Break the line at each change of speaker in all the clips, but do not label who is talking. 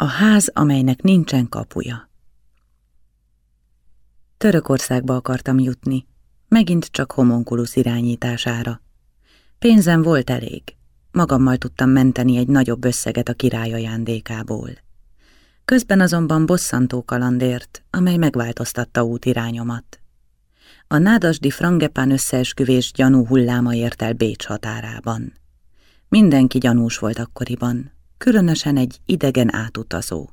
A ház, amelynek nincsen kapuja. Törökországba akartam jutni, megint csak homonkulusz irányítására. Pénzem volt elég, magammal tudtam menteni egy nagyobb összeget a király ajándékából. Közben azonban bosszantó kalandért, amely megváltoztatta útirányomat. A nádasdi frangepán összeesküvés gyanú hulláma ért el Bécs határában. Mindenki gyanús volt akkoriban, különösen egy idegen átutazó,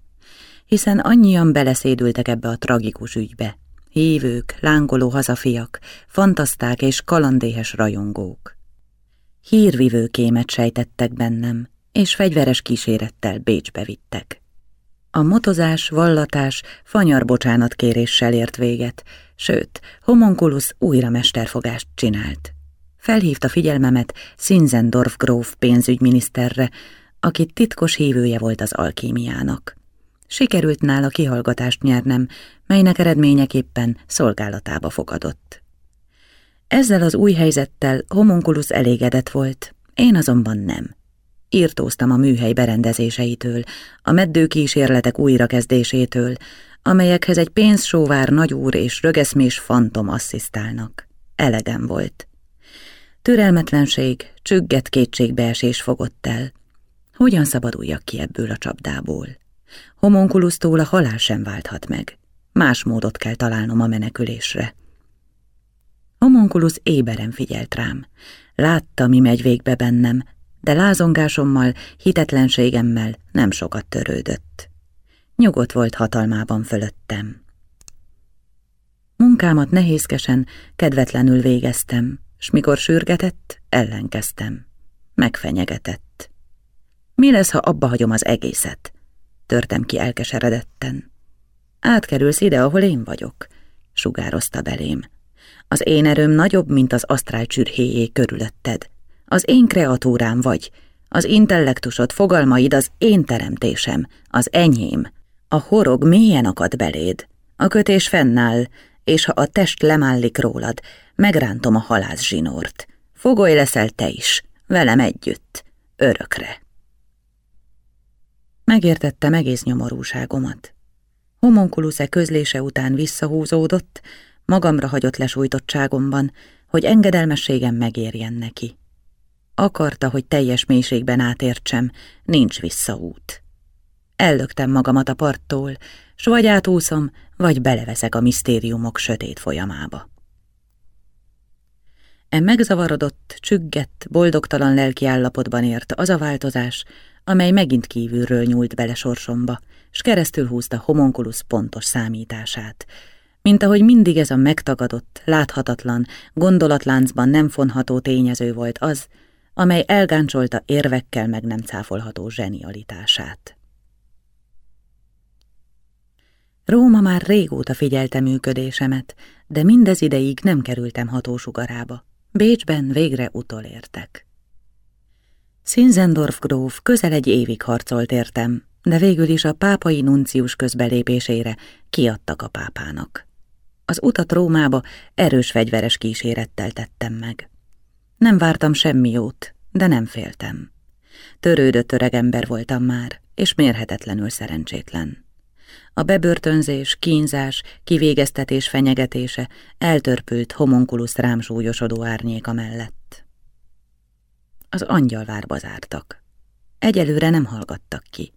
hiszen annyian beleszédültek ebbe a tragikus ügybe. Hívők, lángoló hazafiak, fantaszták és kalandéhes rajongók. Hírvivő kémet sejtettek bennem, és fegyveres kísérettel Bécsbe vittek. A motozás, vallatás, fanyar bocsánatkéréssel ért véget, sőt, homonkulusz újra mesterfogást csinált. Felhívta figyelmemet Sinzendorf gróf pénzügyminiszterre, aki titkos hívője volt az alkímiának. Sikerült nála kihallgatást nyernem, melynek eredményeképpen szolgálatába fogadott. Ezzel az új helyzettel homonkulusz elégedett volt, én azonban nem. Írtóztam a műhely berendezéseitől, a meddőkísérletek újrakezdésétől, amelyekhez egy pénzsóvár nagyúr és rögeszmés fantom asszisztálnak. Elegem volt. Türelmetlenség, csügget kétségbeesés fogott el. Hogyan szabaduljak ki ebből a csapdából? Homonkulusztól a halál sem válthat meg. Más módot kell találnom a menekülésre. Homonkulusz éberen figyelt rám. Látta, mi megy végbe bennem, de lázongásommal, hitetlenségemmel nem sokat törődött. Nyugodt volt hatalmában fölöttem. Munkámat nehézkesen, kedvetlenül végeztem, s mikor sürgetett, ellenkeztem. Megfenyegetett. Mi lesz, ha abba hagyom az egészet? Törtem ki elkeseredetten. Átkerülsz ide, ahol én vagyok, sugározta belém. Az én erőm nagyobb, mint az asztrál csürhéjé körülötted. Az én kreatúrám vagy, az intellektusod, fogalmaid az én teremtésem, az enyém. A horog mélyen akad beléd, a kötés fennáll, és ha a test lemállik rólad, megrántom a halász zsinort. Fogoly leszel te is, velem együtt, örökre. Megértettem egész nyomorúságomat. Homonkulusze közlése után visszahúzódott, magamra hagyott lesújtottságomban, hogy engedelmességem megérjen neki. Akarta, hogy teljes mélységben átértsem, nincs visszaút. Ellöktem magamat a parttól, s vagy átúszom, vagy beleveszek a misztériumok sötét folyamába. E megzavarodott, csüggett, boldogtalan lelki állapotban ért az a változás, amely megint kívülről nyúlt bele sorsomba, s keresztül húzta homonkulusz pontos számítását, mint ahogy mindig ez a megtagadott, láthatatlan, gondolatláncban nem fonható tényező volt az, amely elgáncsolta érvekkel meg nem cáfolható zsenialitását. Róma már régóta figyelte működésemet, de mindez ideig nem kerültem hatósugarába. Bécsben végre utolértek. Szinzendorf gróf közel egy évig harcolt értem, de végül is a pápai nuncius közbelépésére kiadtak a pápának. Az utat Rómába erős fegyveres kísérettel tettem meg. Nem vártam semmi jót, de nem féltem. Törődött öreg ember voltam már, és mérhetetlenül szerencsétlen. A bebörtönzés, kínzás, kivégeztetés fenyegetése eltörpült homonkulusz rám súlyosodó árnyéka mellett. Az angyalvárba zártak. Egyelőre nem hallgattak ki.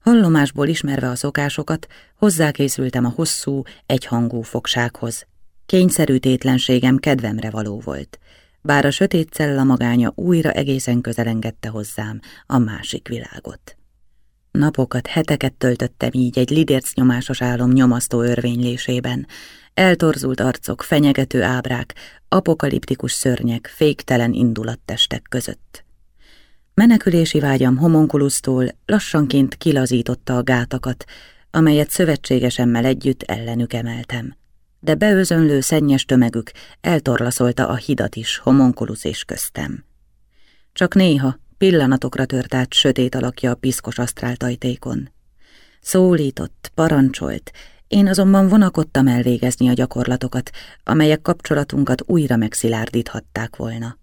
Hallomásból ismerve a szokásokat, hozzákészültem a hosszú, egyhangú fogsághoz. Kényszerű tétlenségem kedvemre való volt, bár a sötét cella magánya újra egészen közelengedte hozzám a másik világot. Napokat, heteket töltöttem így egy lidérc nyomásos álom nyomasztó örvénylésében. Eltorzult arcok, fenyegető ábrák, apokaliptikus szörnyek, féktelen indulattestek között. Menekülési vágyam homonkulusztól lassanként kilazította a gátakat, amelyet szövetségesemmel együtt ellenük emeltem. De beözönlő szennyes tömegük eltorlaszolta a hidat is homonkulusz és köztem. Csak néha, pillanatokra tört át sötét alakja a piszkos asztráltajtékon. Szólított, parancsolt, én azonban vonakodtam elvégezni a gyakorlatokat, amelyek kapcsolatunkat újra megszilárdíthatták volna.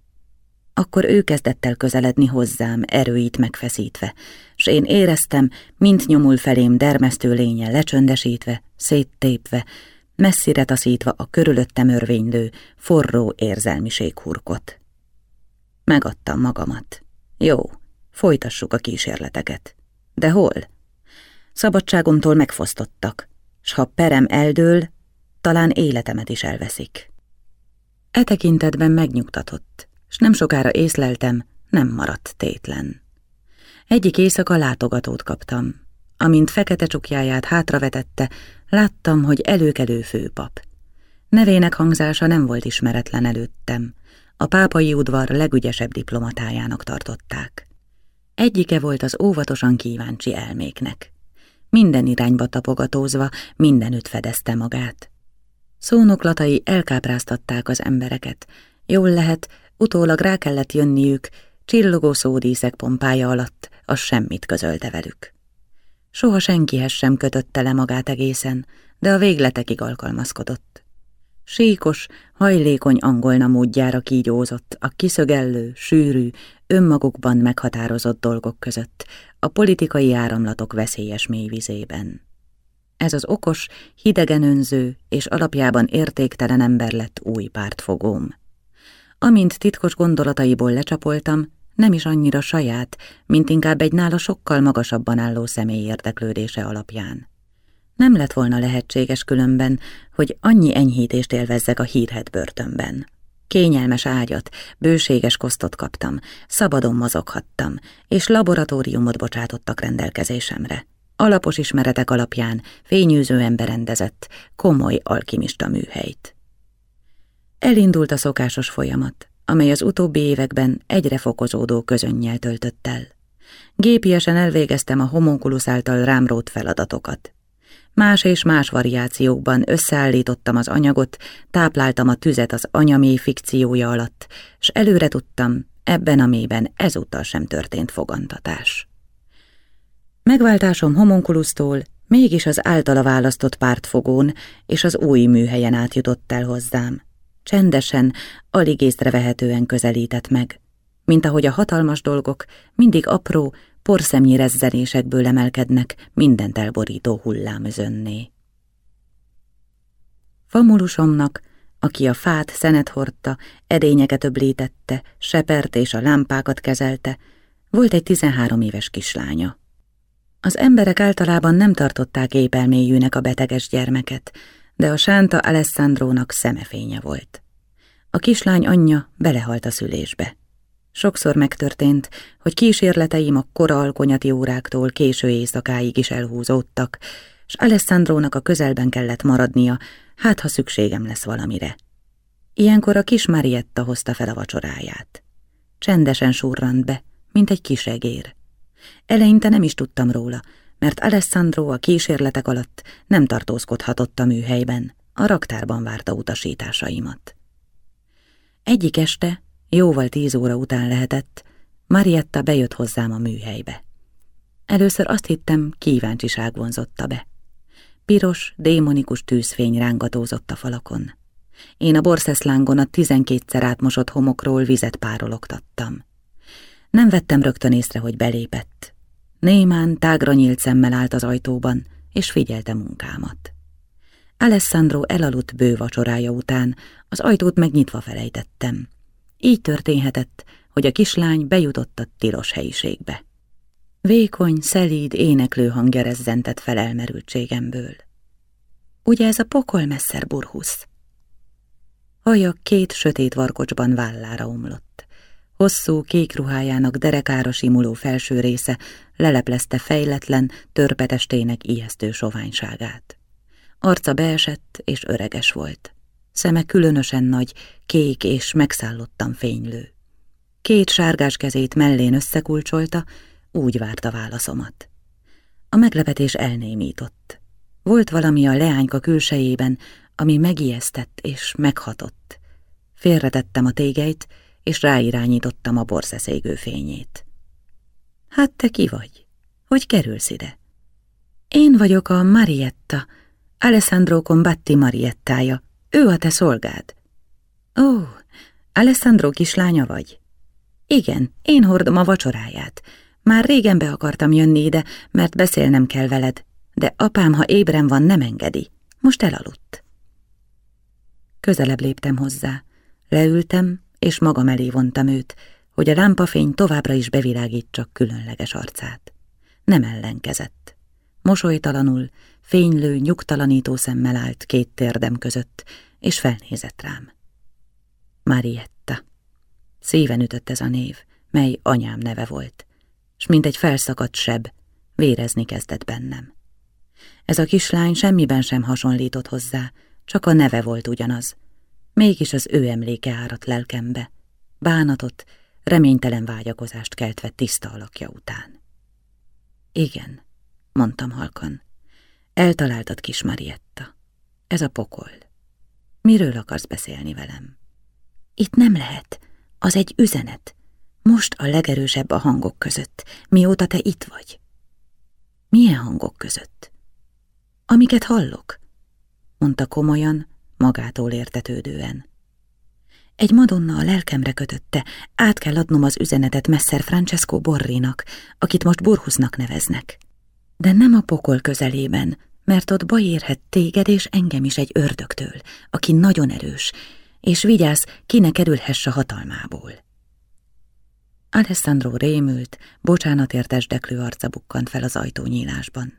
Akkor ő kezdett el közeledni hozzám, erőit megfeszítve, s én éreztem, mint nyomul felém dermesztő lénye lecsöndesítve, széttépve, messzire taszítva a körülöttem örvénylő, forró érzelmiség hurkot. Megadtam magamat. Jó, folytassuk a kísérleteket. De hol? Szabadságomtól megfosztottak, s ha perem eldől, talán életemet is elveszik. E tekintetben megnyugtatott, s nem sokára észleltem, nem maradt tétlen. Egyik éjszaka látogatót kaptam. Amint fekete csukjáját hátravetette, láttam, hogy előkelő főpap. Nevének hangzása nem volt ismeretlen előttem. A pápai udvar legügyesebb diplomatájának tartották. Egyike volt az óvatosan kíváncsi elméknek. Minden irányba tapogatózva mindenütt fedezte magát. Szónoklatai elkápráztatták az embereket. Jól lehet, utólag rá kellett jönniük, csillogó szódíszek pompája alatt, az semmit közölte velük. Soha senkihez sem kötötte le magát egészen, de a végletekig alkalmazkodott. Síkos, hajlékony angolna módjára kígyózott a kiszögellő, sűrű, önmagukban meghatározott dolgok között, a politikai áramlatok veszélyes mélyvizében. Ez az okos, hidegen önző és alapjában értéktelen ember lett új pártfogóm. Amint titkos gondolataiból lecsapoltam, nem is annyira saját, mint inkább egy nála sokkal magasabban álló személy érdeklődése alapján. Nem lett volna lehetséges különben, hogy annyi enyhítést élvezzek a hírhet börtönben. Kényelmes ágyat, bőséges kosztot kaptam, szabadon mozoghattam, és laboratóriumot bocsátottak rendelkezésemre. Alapos ismeretek alapján fényűzően berendezett, komoly alkimista műhelyt. Elindult a szokásos folyamat amely az utóbbi években egyre fokozódó közönnyel töltött el. Gépiesen elvégeztem a homonkulusz által rám rót feladatokat. Más és más variációkban összeállítottam az anyagot, tápláltam a tüzet az anyamély fikciója alatt, s előre tudtam, ebben a mélyben ezúttal sem történt fogantatás. Megváltásom homonkulusztól mégis az általa választott pártfogón és az új műhelyen átjutott el hozzám. Csendesen, alig észrevehetően közelített meg, mint ahogy a hatalmas dolgok mindig apró, porszemnyi rezzenésekből emelkednek mindent elborító hullámözönné. Famulusomnak, aki a fát szenet hordta, edényeket öblítette, sepert és a lámpákat kezelte, volt egy tizenhárom éves kislánya. Az emberek általában nem tartották épelméjűnek a beteges gyermeket, de a sánta Alessandrónak szemefénye volt. A kislány anyja belehalt a szülésbe. Sokszor megtörtént, hogy kísérleteim a kora alkonyati óráktól késő éjszakáig is elhúzódtak, s Alessandrónak a közelben kellett maradnia, hát ha szükségem lesz valamire. Ilyenkor a kis Marietta hozta fel a vacsoráját. Csendesen surrant be, mint egy kis egér. Eleinte nem is tudtam róla, mert Alessandro a kísérletek alatt nem tartózkodhatott a műhelyben, a raktárban várta utasításaimat. Egyik este, jóval tíz óra után lehetett, Marietta bejött hozzám a műhelybe. Először azt hittem, kíváncsiság vonzotta be. Piros, démonikus tűzfény rángatózott a falakon. Én a borszeszlángon a tizenkétszer átmosott homokról vizet párologtattam. Nem vettem rögtön észre, hogy belépett. Némán tágra nyílt szemmel állt az ajtóban, és figyelte munkámat. Alessandro elaludt bő vacsorája után, az ajtót megnyitva felejtettem. Így történhetett, hogy a kislány bejutott a tilos helyiségbe. Vékony, szelíd, éneklő hangja rezzentett fel elmerültségemből. Ugye ez a pokol messzer burhusz? Haja két sötét varkocsban vállára omlott. Hosszú, kék ruhájának derekára simuló felső része leleplezte fejletlen, törpetestének ijesztő soványságát. Arca beesett és öreges volt. Szeme különösen nagy, kék és megszállottan fénylő. Két sárgás kezét mellén összekulcsolta, úgy várta válaszomat. A meglepetés elnémított. Volt valami a leányka külsejében, ami megijesztett és meghatott. Félretettem a tégeit, és ráirányítottam a borszeszégő fényét. Hát te ki vagy? Hogy kerülsz ide? Én vagyok a Marietta, Alessandro Combatti Mariettája, ő a te szolgád. Ó, Alessandro kislánya vagy? Igen, én hordom a vacsoráját. Már régen be akartam jönni ide, mert beszélnem kell veled, de apám, ha ébren van, nem engedi. Most elaludt. Közelebb léptem hozzá. Leültem, és magam elé vontam őt, hogy a lámpafény továbbra is bevilágítsa különleges arcát. Nem ellenkezett. Mosolytalanul, fénylő, nyugtalanító szemmel állt két térdem között, és felnézett rám. Marietta. Szíven ütött ez a név, mely anyám neve volt, s mint egy felszakadt seb, vérezni kezdett bennem. Ez a kislány semmiben sem hasonlított hozzá, csak a neve volt ugyanaz. Mégis az ő emléke árat lelkembe, bánatot, reménytelen vágyakozást keltve tiszta alakja után. Igen, mondtam halkan, eltaláltad kis Marietta. Ez a pokol. Miről akarsz beszélni velem? Itt nem lehet, az egy üzenet. Most a legerősebb a hangok között, mióta te itt vagy. Milyen hangok között? Amiket hallok, mondta komolyan, magától értetődően. Egy madonna a lelkemre kötötte, át kell adnom az üzenetet Messer Francesco Borrinak, akit most Burhusnak neveznek. De nem a pokol közelében, mert ott baj érhet téged és engem is egy ördögtől, aki nagyon erős, és vigyázz, ki ne kerülhesse hatalmából. Alessandro rémült, bocsánatért esdeklő arca bukkant fel az ajtónyílásban.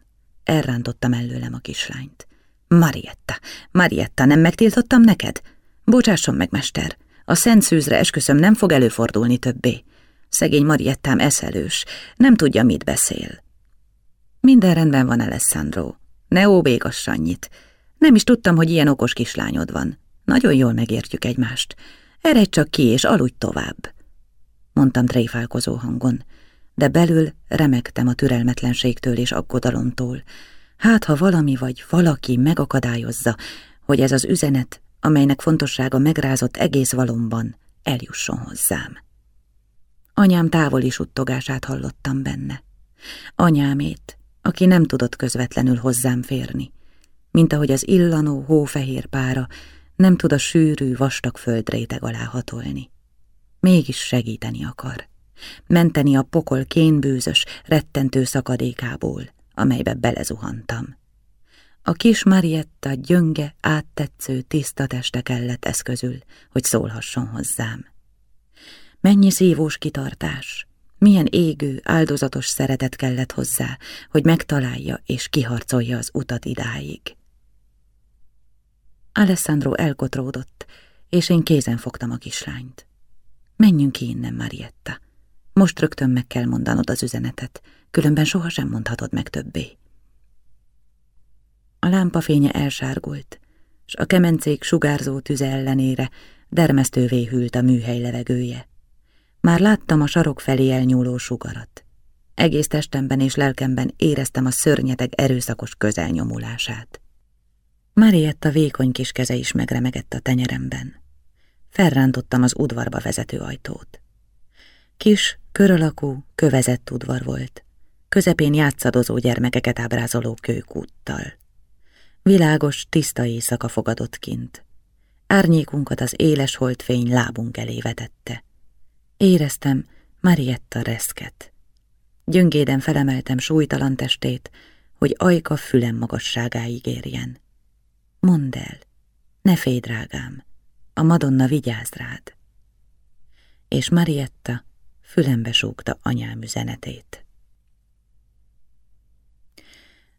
Elrántotta mellőlem a kislányt. Marietta, Marietta, nem megtiltottam neked? Bocsásson meg, mester, a szent szűzre esküszöm nem fog előfordulni többé. Szegény Mariettám eszelős, nem tudja, mit beszél. Minden rendben van, Alessandro. Ne óbégass annyit. Nem is tudtam, hogy ilyen okos kislányod van. Nagyon jól megértjük egymást. Eredj csak ki, és aludj tovább. Mondtam tréfálkozó hangon, de belül remektem a türelmetlenségtől és aggodalomtól. Hát, ha valami vagy valaki megakadályozza, hogy ez az üzenet, amelynek fontossága megrázott egész valomban, eljusson hozzám. Anyám távoli suttogását hallottam benne. Anyámét, aki nem tudott közvetlenül hozzám férni, mint ahogy az illanó hófehér pára nem tud a sűrű, vastag földréteg alá hatolni. Mégis segíteni akar, menteni a pokol kénbűzös, rettentő szakadékából, amelybe belezuhantam. A kis Marietta gyönge, áttetsző, tiszta teste kellett eszközül, hogy szólhasson hozzám. Mennyi szívós kitartás, milyen égő, áldozatos szeretet kellett hozzá, hogy megtalálja és kiharcolja az utat idáig. Alessandro elkotródott, és én kézen fogtam a kislányt. Menjünk ki innen, Marietta. Most rögtön meg kell mondanod az üzenetet, különben sohasem mondhatod meg többé. A lámpafénye elsárgult, s a kemencék sugárzó tüze ellenére dermesztővé hűlt a műhely levegője. Már láttam a sarok felé elnyúló sugarat. Egész testemben és lelkemben éreztem a szörnyeteg erőszakos közelnyomulását. Marietta vékony kis keze is megremegett a tenyeremben. Felrántottam az udvarba vezető ajtót. Kis, körölakú, kövezett udvar volt. Közepén játszadozó gyermekeket ábrázoló kőkúttal. Világos, tiszta éjszaka fogadott kint. Árnyékunkat az éles holdfény lábunk elé vetette. Éreztem Marietta reszket. Gyöngéden felemeltem súlytalan testét, hogy ajka fülem magasságáig érjen. Mondd el, ne félj, drágám, a Madonna vigyáz rád. És Marietta fülembe súgta anyám üzenetét.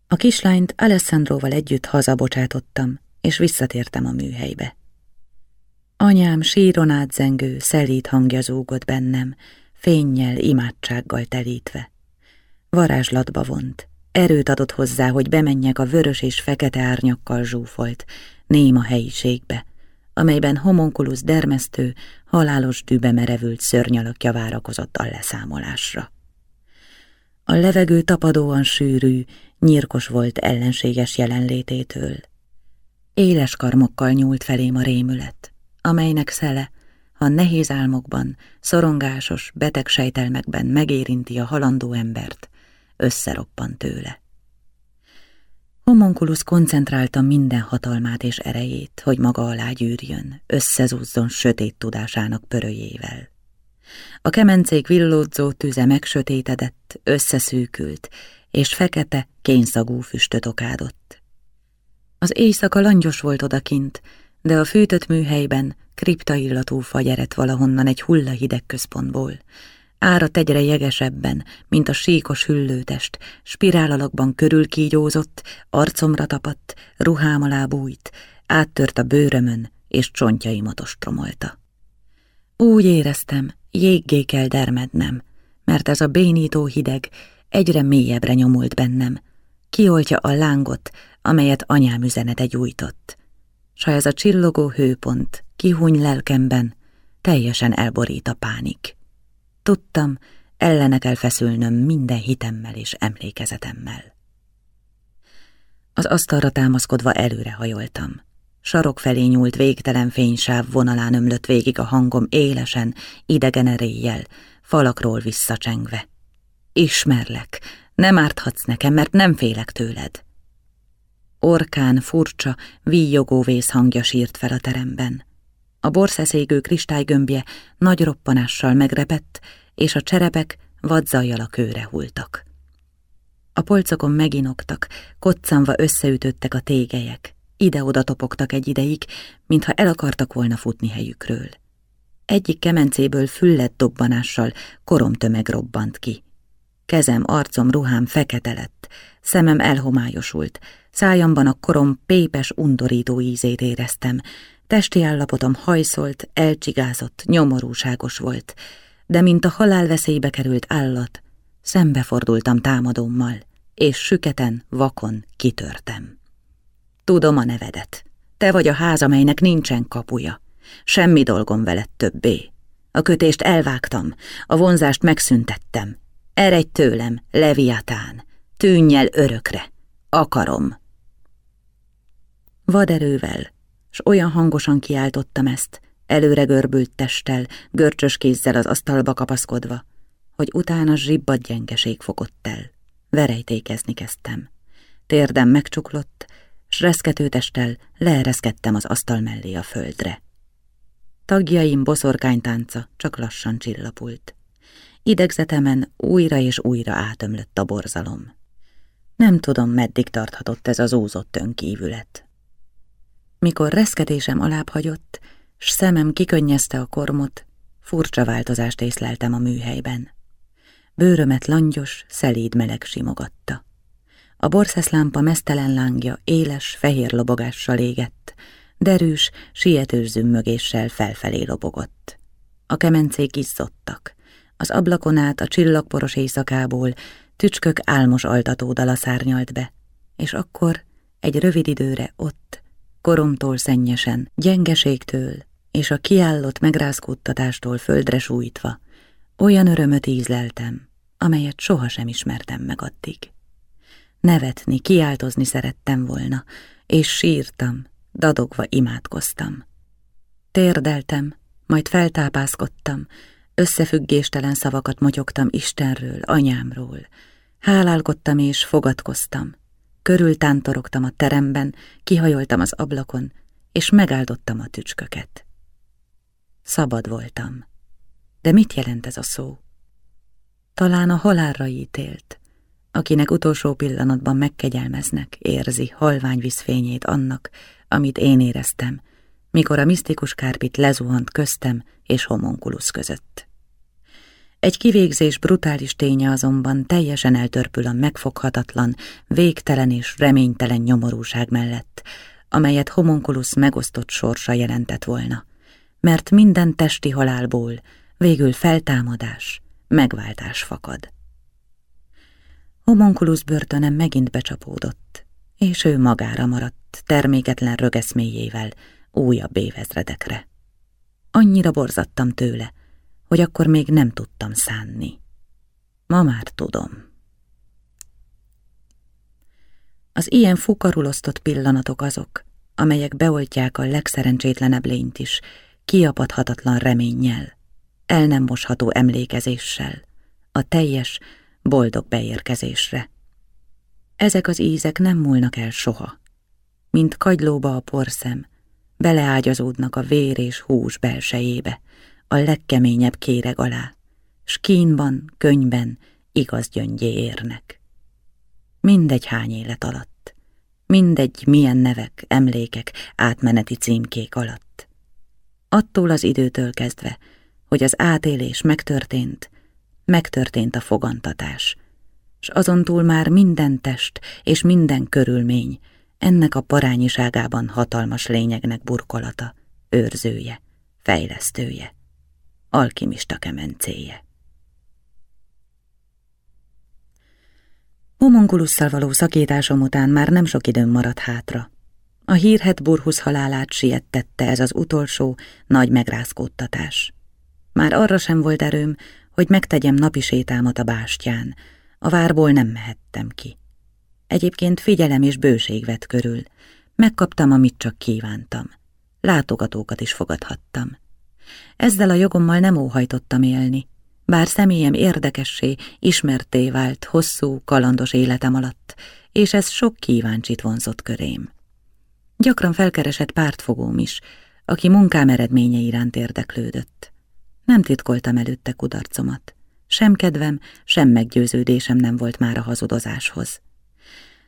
A kislányt Alessandróval együtt hazabocsátottam, és visszatértem a műhelybe. Anyám síron átzengő, szelít hangja zúgott bennem, fénnyel, imádsággal telítve. Varázslatba vont, erőt adott hozzá, hogy bemenjek a vörös és fekete árnyakkal zsúfolt, néma helyiségbe, amelyben homonkulusz dermesztő, halálos dűbe merevült szörnyalakja várakozott a leszámolásra. A levegő tapadóan sűrű, nyírkos volt ellenséges jelenlététől. Éles karmokkal nyúlt felém a rémület, amelynek szele, ha nehéz álmokban, szorongásos, beteg sejtelmekben megérinti a halandó embert, összeroppan tőle. Homonkulusz koncentrálta minden hatalmát és erejét, hogy maga alá gyűrjön, összezúzzon sötét tudásának pöröjével. A kemencék villódzó tüze megsötétedett, összeszűkült, és fekete, kényszagú füstöt okádott. Az éjszaka langyos volt odakint, de a fűtött műhelyben kripta illatú fagy eredt valahonnan egy hullahideg központból. Árat egyre jegesebben, mint a síkos hüllőtest, spirálalakban körülkígyózott, arcomra tapadt, ruhám alá bújt, áttört a bőrömön, és csontjaimat ostromolta. Úgy éreztem, jéggé kell dermednem, mert ez a bénító hideg egyre mélyebbre nyomult bennem, kioltja a lángot, amelyet anyám üzenete gyújtott. Ha ez a csillogó hőpont kihúny lelkemben, teljesen elborít a pánik. Tudtam, ellene kell feszülnöm minden hitemmel és emlékezetemmel. Az asztalra támaszkodva előre hajoltam. Sarok felé nyúlt végtelen fénysáv vonalán ömlött végig a hangom élesen, idegen eréllyel, falakról visszacsengve. Ismerlek, nem árthatsz nekem, mert nem félek tőled. Orkán furcsa, víjogó vészhangja sírt fel a teremben. A borszeszégő kristálygömbje nagy roppanással megrepett, és a cserepek vadzajjal a kőre hultak. A polcokon meginoktak, koccanva összeütöttek a tégelyek, ide-oda topogtak egy ideig, mintha el akartak volna futni helyükről. Egyik kemencéből füllett dobbanással koromtömeg robbant ki. Kezem, arcom, ruhám fekete lett, szemem elhomályosult, szájamban a korom pépes, undorító ízét éreztem, testi állapotom hajszolt, elcsigázott, nyomorúságos volt, de mint a halál veszélybe került állat, szembefordultam támadómmal, és süketen, vakon kitörtem. Tudom a nevedet. Te vagy a ház, amelynek nincsen kapuja. Semmi dolgom veled többé. A kötést elvágtam, a vonzást megszüntettem. Eredj tőlem, Leviatán, tűnj el örökre. Akarom. Vaderővel, s olyan hangosan kiáltottam ezt, előre görbült testtel, görcsös kézzel az asztalba kapaszkodva, hogy utána zsibbad gyengeség fogott el. Verejtékezni kezdtem. Térdem megcsuklott, s reszketőtesttel leereszkedtem az asztal mellé a földre. Tagjaim boszorkánytánca csak lassan csillapult. Idegzetemen újra és újra átömlött a borzalom. Nem tudom, meddig tarthatott ez az úzott önkívület. Mikor reszkedésem alább hagyott, s szemem kikönnyezte a kormot, furcsa változást észleltem a műhelyben. Bőrömet langyos, szelíd meleg simogatta. A borszeszlámpa mesztelen lángja éles, fehér lobogással égett, derűs, sietős zümmögéssel felfelé lobogott. A kemencék izzottak. Az ablakon át a csillagporos éjszakából tücskök álmos altatódala szárnyalt be, és akkor egy rövid időre ott, koromtól szennyesen, gyengeségtől és a kiállott megrázkódtatástól földre sújtva, olyan örömöt ízleltem, amelyet sohasem ismertem meg addig. Nevetni, kiáltozni szerettem volna, és sírtam, dadogva imádkoztam. Térdeltem, majd feltápászkodtam, összefüggéstelen szavakat motyogtam Istenről, anyámról. Hálálkodtam és fogadkoztam. Körültántorogtam a teremben, kihajoltam az ablakon, és megáldottam a tücsköket. Szabad voltam. De mit jelent ez a szó? Talán a halálra ítélt, akinek utolsó pillanatban megkegyelmeznek, érzi halvány vízfényét annak, amit én éreztem, mikor a misztikus kárpit lezuhant köztem és homonkulusz között. Egy kivégzés brutális ténye azonban teljesen eltörpül a megfoghatatlan, végtelen és reménytelen nyomorúság mellett, amelyet homonkulusz megosztott sorsa jelentett volna, mert minden testi halálból végül feltámadás, megváltás fakad. Homonkulusz börtönem megint becsapódott, és ő magára maradt, terméketlen rögeszméjével, újabb évezredekre. Annyira borzattam tőle, hogy akkor még nem tudtam szánni. Ma már tudom. Az ilyen fukarulosztott pillanatok azok, amelyek beoltják a legszerencsétlenebb lényt is, kiapadhatatlan reménnyel, el nem mosható emlékezéssel, a teljes, boldog beérkezésre. Ezek az ízek nem múlnak el soha, mint kagylóba a porszem, beleágyazódnak a vér és hús belsejébe, a legkeményebb kéreg alá, s kínban, könyben igaz gyöngyé érnek. Mindegy hány élet alatt, mindegy milyen nevek, emlékek, átmeneti címkék alatt. Attól az időtől kezdve, hogy az átélés megtörtént, megtörtént a fogantatás, s azon túl már minden test és minden körülmény ennek a parányiságában hatalmas lényegnek burkolata, őrzője, fejlesztője, alkimista kemencéje. Homonkulusszal való szakításom után már nem sok időm maradt hátra. A hírhet Burhusz halálát siettette ez az utolsó, nagy megrázkódtatás. Már arra sem volt erőm, hogy megtegyem napi sétámat a bástyán. A várból nem mehettem ki. Egyébként figyelem és bőség vett körül. Megkaptam, amit csak kívántam. Látogatókat is fogadhattam. Ezzel a jogommal nem óhajtottam élni, bár személyem érdekessé, ismerté vált hosszú, kalandos életem alatt, és ez sok kíváncsit vonzott körém. Gyakran felkeresett pártfogóm is, aki munkám eredménye iránt érdeklődött. Nem titkoltam előtte kudarcomat. Sem kedvem, sem meggyőződésem nem volt már a hazudozáshoz.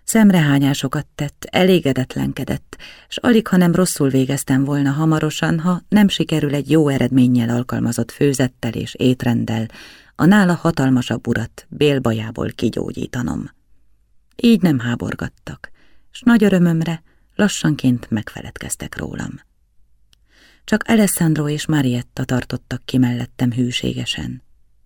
Szemrehányásokat tett, elégedetlenkedett, s alig, ha nem rosszul végeztem volna hamarosan, ha nem sikerül egy jó eredménnyel alkalmazott főzettel és étrenddel a nála hatalmasabb urat bélbajából kigyógyítanom. Így nem háborgattak, s nagy örömömre lassanként megfeledkeztek rólam. Csak Alessandro és Marietta tartottak ki mellettem hűségesen.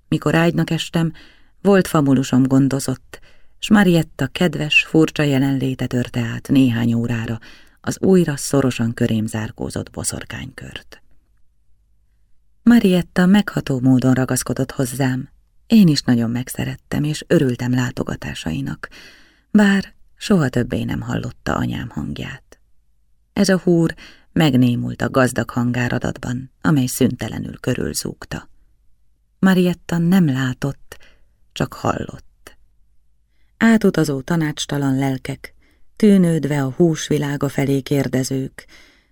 Mikor ágynak estem, volt famulusom gondozott, s Marietta kedves, furcsa jelenléte törte át néhány órára az újra szorosan körém zárkózott boszorkánykört. Marietta megható módon ragaszkodott hozzám, én is nagyon megszerettem, és örültem látogatásainak, bár soha többé nem hallotta anyám hangját. Ez a húr megnémult a gazdag hangáradatban, amely szüntelenül körülzúgta. Marietta nem látott, csak hallott. Átutazó tanácstalan lelkek, tűnődve a húsvilága felé kérdezők,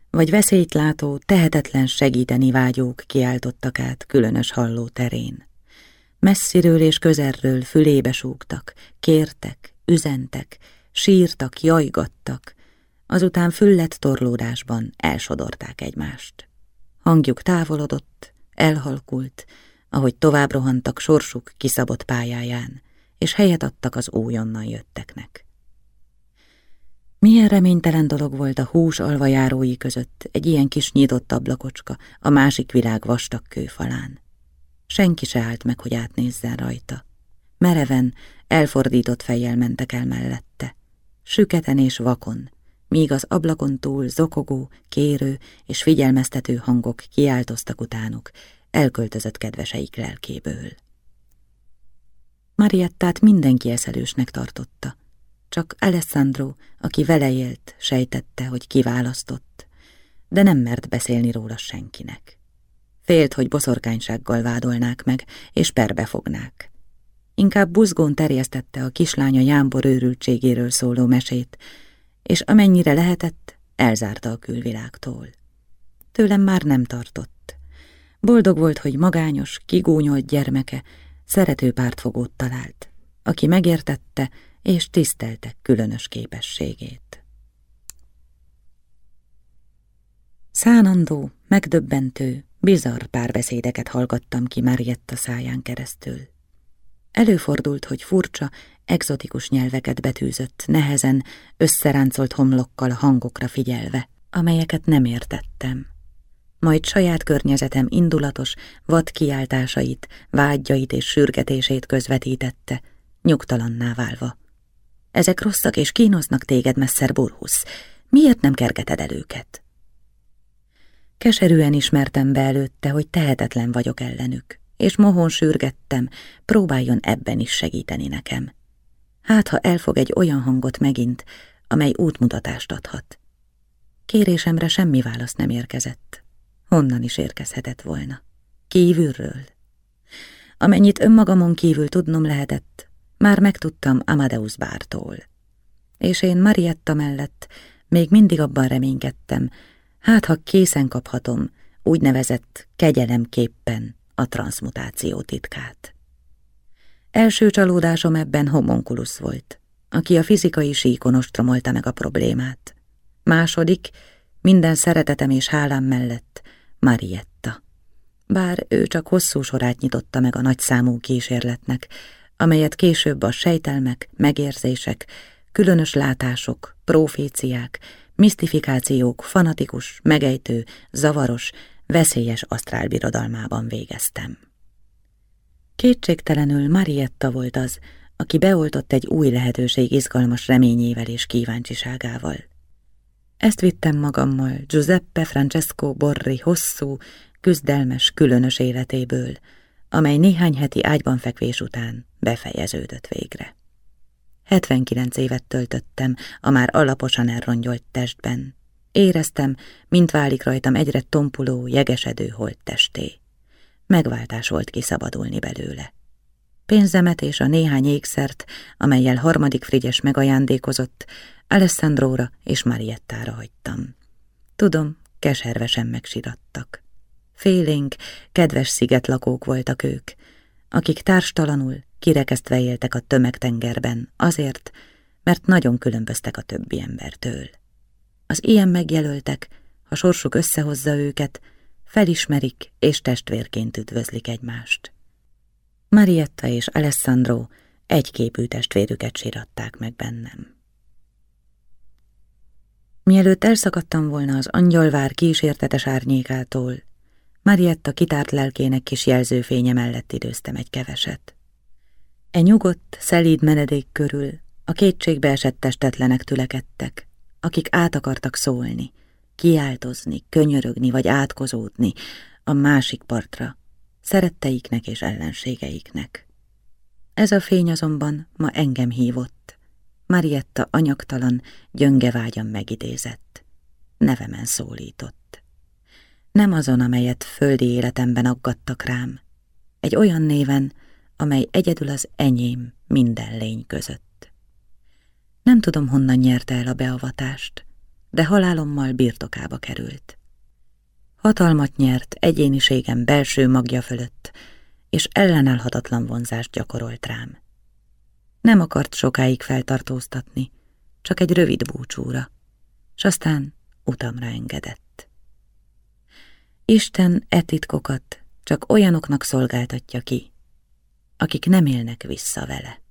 vagy veszélyt látó, tehetetlen segíteni vágyók kiáltottak át különös halló terén. Messziről és közelről fülébe súgtak, kértek, üzentek, sírtak, jajgattak, azután füllet torlódásban elsodorták egymást. Hangjuk távolodott, elhalkult, ahogy tovább rohantak sorsuk kiszabott pályáján, és helyet adtak az újonnan jötteknek. Milyen reménytelen dolog volt a hús alvajárói között egy ilyen kis nyitott ablakocska a másik világ vastag kőfalán. Senki se állt meg, hogy átnézzen rajta. Mereven, elfordított fejjel mentek el mellette. Süketen és vakon, míg az ablakon túl zokogó, kérő és figyelmeztető hangok kiáltoztak utánuk, elköltözött kedveseik lelkéből. Mariettát mindenki eszelősnek tartotta, csak Alessandro, aki vele élt, sejtette, hogy kiválasztott, de nem mert beszélni róla senkinek. Félt, hogy boszorkánysággal vádolnák meg, és perbefognák. Inkább buzgón terjesztette a kislánya jámbor őrültségéről szóló mesét, és amennyire lehetett, elzárta a külvilágtól. Tőlem már nem tartott. Boldog volt, hogy magányos, kigúnyolt gyermeke szerető pártfogót talált, aki megértette és tisztelte különös képességét. Szánandó, megdöbbentő, bizarr párbeszédeket hallgattam ki Marietta száján keresztül. Előfordult, hogy furcsa, egzotikus nyelveket betűzött, nehezen, összeráncolt homlokkal hangokra figyelve, amelyeket nem értettem. Majd saját környezetem indulatos, vad kiáltásait, vágyait és sürgetését közvetítette, nyugtalanná válva. Ezek rosszak és kínoznak téged, messzer Burhusz. Miért nem kergeted el őket? Keserűen ismertem be előtte, hogy tehetetlen vagyok ellenük, és mohon sürgettem, próbáljon ebben is segíteni nekem. Hát, ha elfog egy olyan hangot megint, amely útmutatást adhat. Kérésemre semmi válasz nem érkezett. Honnan is érkezhetett volna? Kívülről. Amennyit önmagamon kívül tudnom lehetett, már megtudtam Amadeus bártól. És én Marietta mellett még mindig abban reménykedtem, hát ha készen kaphatom, úgynevezett kegyelemképpen a transmutáció titkát. Első csalódásom ebben homonkulusz volt, aki a fizikai síkon ostromolta meg a problémát. Második, minden szeretetem és hálám mellett Marietta. Bár ő csak hosszú sorát nyitotta meg a nagyszámú kísérletnek, amelyet később a sejtelmek, megérzések, különös látások, proféciák, misztifikációk fanatikus, megejtő, zavaros, veszélyes asztrálbirodalmában végeztem. Kétségtelenül Marietta volt az, aki beoltott egy új lehetőség izgalmas reményével és kíváncsiságával. Ezt vittem magammal Giuseppe Francesco Borri hosszú, küzdelmes, különös életéből, amely néhány heti ágyban fekvés után befejeződött végre. 79 évet töltöttem a már alaposan elrongyolt testben. Éreztem, mint válik rajtam egyre tompuló, jegesedő testé. Megváltás volt kiszabadulni belőle. Pénzemet és a néhány ékszert, amelyel harmadik Frigyes megajándékozott, Alessandróra és Mariettára hagytam. Tudom, keservesen megsirattak. Félénk, kedves szigetlakók voltak ők, akik társtalanul, kirekesztve éltek a tömegtengerben, azért, mert nagyon különböztek a többi embertől. Az ilyen megjelöltek, ha sorsuk összehozza őket, felismerik és testvérként üdvözlik egymást. Marietta és Alessandro egyképű testvérüket síratták meg bennem. Mielőtt elszakadtam volna az angyalvár kísértetes árnyékától, Marietta kitárt lelkének kis jelzőfénye mellett időztem egy keveset. E nyugodt, szelíd menedék körül a kétségbe esett testetlenek tülekedtek, akik át akartak szólni, kiáltozni, könyörögni vagy átkozódni a másik partra, szeretteiknek és ellenségeiknek. Ez a fény azonban ma engem hívott. Marietta anyagtalan, gyönge vágyam megidézett. Nevemen szólított. Nem azon, amelyet földi életemben aggattak rám. Egy olyan néven, amely egyedül az enyém minden lény között. Nem tudom, honnan nyerte el a beavatást, de halálommal birtokába került. Hatalmat nyert egyéniségem belső magja fölött, és ellenállhatatlan vonzást gyakorolt rám. Nem akart sokáig feltartóztatni, csak egy rövid búcsúra, s aztán utamra engedett. Isten etitkokat csak olyanoknak szolgáltatja ki, akik nem élnek vissza vele.